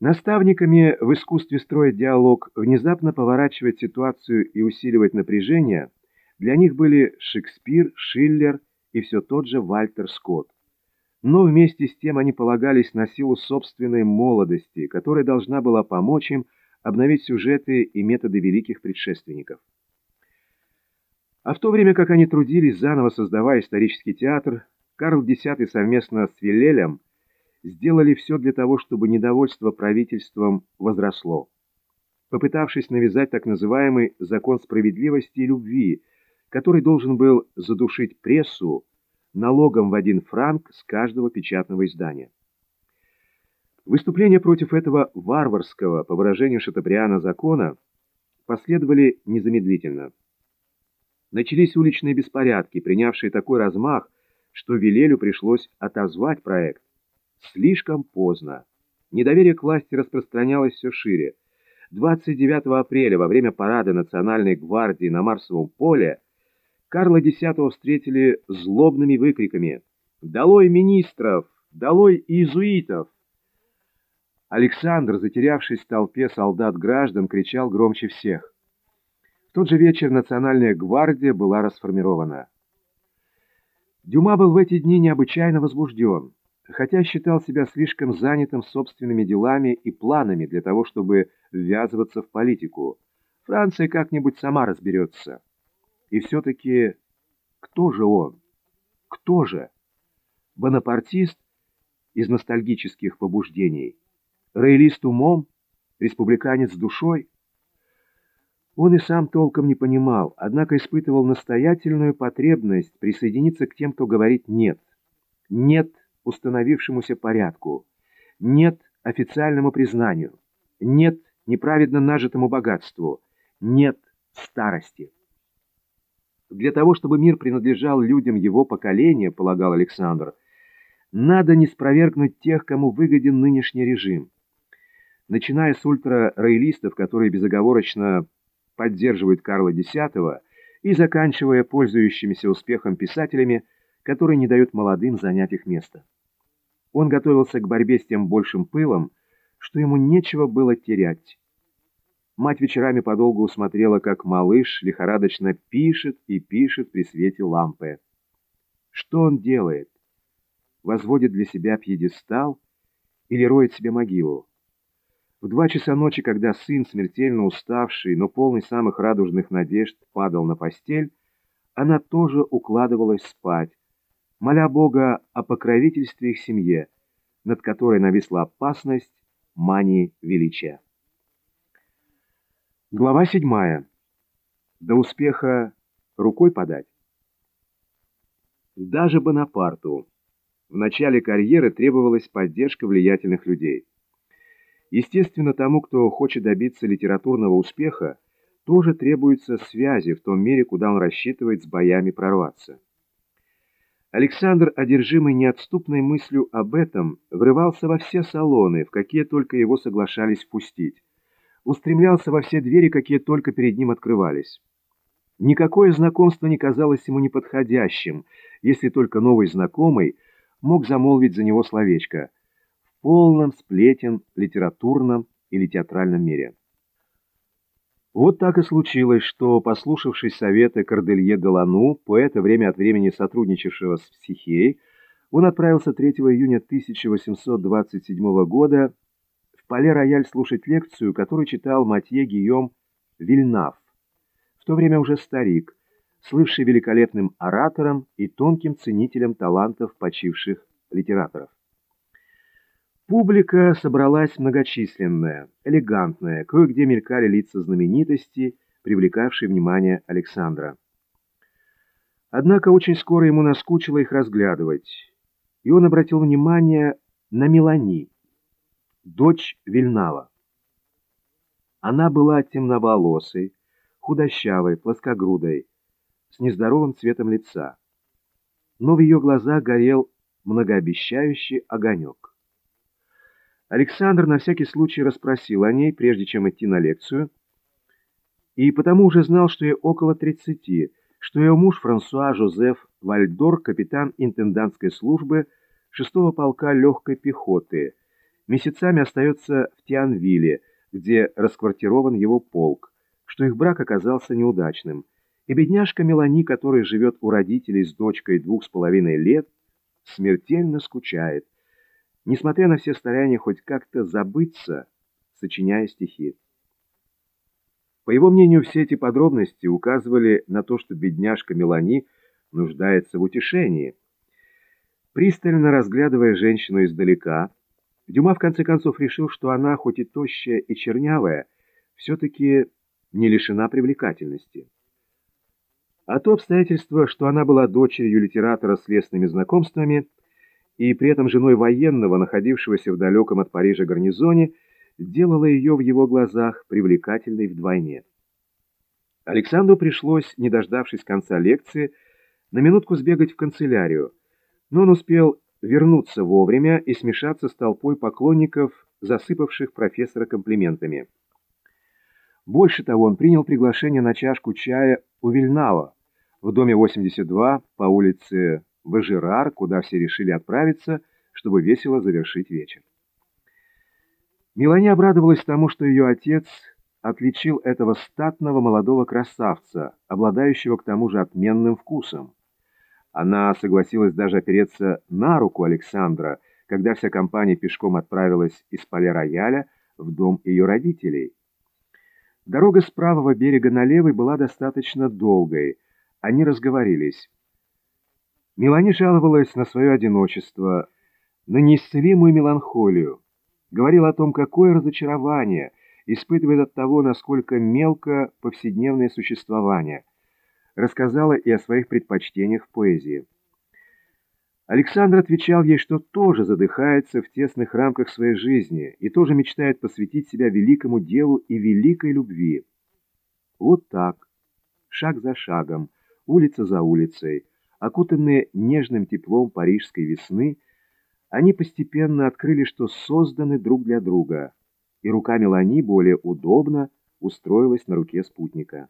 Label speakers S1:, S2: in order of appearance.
S1: Наставниками в искусстве строить диалог, внезапно поворачивать ситуацию и усиливать напряжение для них были Шекспир, Шиллер и все тот же Вальтер Скотт. Но вместе с тем они полагались на силу собственной молодости, которая должна была помочь им обновить сюжеты и методы великих предшественников. А в то время как они трудились, заново создавая исторический театр, Карл X совместно с Виллелем сделали все для того, чтобы недовольство правительством возросло. Попытавшись навязать так называемый «закон справедливости и любви», который должен был задушить прессу налогом в один франк с каждого печатного издания. Выступления против этого варварского, по выражению Шатабриана, закона последовали незамедлительно. Начались уличные беспорядки, принявшие такой размах, что Вилелю пришлось отозвать проект. Слишком поздно. Недоверие к власти распространялось все шире. 29 апреля, во время парада Национальной гвардии на Марсовом поле, Карла X встретили злобными выкриками «Долой министров! Долой иезуитов!» Александр, затерявшись в толпе солдат-граждан, кричал громче всех. В тот же вечер Национальная гвардия была расформирована. Дюма был в эти дни необычайно возбужден хотя считал себя слишком занятым собственными делами и планами для того, чтобы ввязываться в политику. Франция как-нибудь сама разберется. И все-таки кто же он? Кто же? Бонапартист из ностальгических побуждений? Роялист умом? Республиканец душой? Он и сам толком не понимал, однако испытывал настоятельную потребность присоединиться к тем, кто говорит «нет». «Нет» установившемуся порядку, нет официальному признанию, нет неправедно нажитому богатству, нет старости. Для того, чтобы мир принадлежал людям его поколения, полагал Александр, надо не спровергнуть тех, кому выгоден нынешний режим. Начиная с ультрароялистов, которые безоговорочно поддерживают Карла X, и заканчивая пользующимися успехом писателями, которые не дают молодым занять их место. Он готовился к борьбе с тем большим пылом, что ему нечего было терять. Мать вечерами подолгу смотрела, как малыш лихорадочно пишет и пишет при свете лампы. Что он делает? Возводит для себя пьедестал или роет себе могилу? В два часа ночи, когда сын, смертельно уставший, но полный самых радужных надежд, падал на постель, она тоже укладывалась спать, моля Бога о покровительстве их семье, над которой нависла опасность мании величия. Глава седьмая. До успеха рукой подать. Даже Бонапарту в начале карьеры требовалась поддержка влиятельных людей. Естественно, тому, кто хочет добиться литературного успеха, тоже требуются связи в том мере, куда он рассчитывает с боями прорваться. Александр, одержимый неотступной мыслью об этом, врывался во все салоны, в какие только его соглашались впустить. Устремлялся во все двери, какие только перед ним открывались. Никакое знакомство не казалось ему неподходящим, если только новый знакомый мог замолвить за него словечко в полном сплетен литературном или театральном мире. Вот так и случилось, что, послушавшись совета Корделье Галану, поэта, время от времени сотрудничавшего с психией, он отправился 3 июня 1827 года в Пале-Рояль слушать лекцию, которую читал Матье Гийом Вильнав, в то время уже старик, слывший великолепным оратором и тонким ценителем талантов почивших литераторов. Публика собралась многочисленная, элегантная, кое-где мелькали лица знаменитостей, привлекавшие внимание Александра. Однако очень скоро ему наскучило их разглядывать, и он обратил внимание на Мелани, дочь Вильнава. Она была темноволосой, худощавой, плоскогрудой, с нездоровым цветом лица, но в ее глазах горел многообещающий огонек. Александр на всякий случай расспросил о ней, прежде чем идти на лекцию, и потому уже знал, что ей около 30, что ее муж Франсуа Жозеф Вальдор, капитан интендантской службы 6-го полка легкой пехоты, месяцами остается в Тианвилле, где расквартирован его полк, что их брак оказался неудачным, и бедняжка Мелани, которая живет у родителей с дочкой двух с половиной лет, смертельно скучает, несмотря на все старания хоть как-то забыться, сочиняя стихи. По его мнению, все эти подробности указывали на то, что бедняжка Мелани нуждается в утешении. Пристально разглядывая женщину издалека, Дюма в конце концов решил, что она, хоть и тощая и чернявая, все-таки не лишена привлекательности. А то обстоятельство, что она была дочерью литератора с лесными знакомствами и при этом женой военного, находившегося в далеком от Парижа гарнизоне, делало ее в его глазах привлекательной вдвойне. Александру пришлось, не дождавшись конца лекции, на минутку сбегать в канцелярию, но он успел вернуться вовремя и смешаться с толпой поклонников, засыпавших профессора комплиментами. Больше того, он принял приглашение на чашку чая у Вильнава в доме 82 по улице Важерар, куда все решили отправиться, чтобы весело завершить вечер. Мелани обрадовалась тому, что ее отец отличил этого статного молодого красавца, обладающего к тому же отменным вкусом. Она согласилась даже опереться на руку Александра, когда вся компания пешком отправилась из поля рояля в дом ее родителей. Дорога с правого берега на левый была достаточно долгой. Они разговорились. Мелани жаловалась на свое одиночество, на неисцелимую меланхолию. Говорила о том, какое разочарование испытывает от того, насколько мелко повседневное существование – рассказала и о своих предпочтениях в поэзии. Александр отвечал ей, что тоже задыхается в тесных рамках своей жизни и тоже мечтает посвятить себя великому делу и великой любви. Вот так, шаг за шагом, улица за улицей, окутанные нежным теплом парижской весны, они постепенно открыли, что созданы друг для друга, и рука Мелани более удобно устроилась на руке спутника.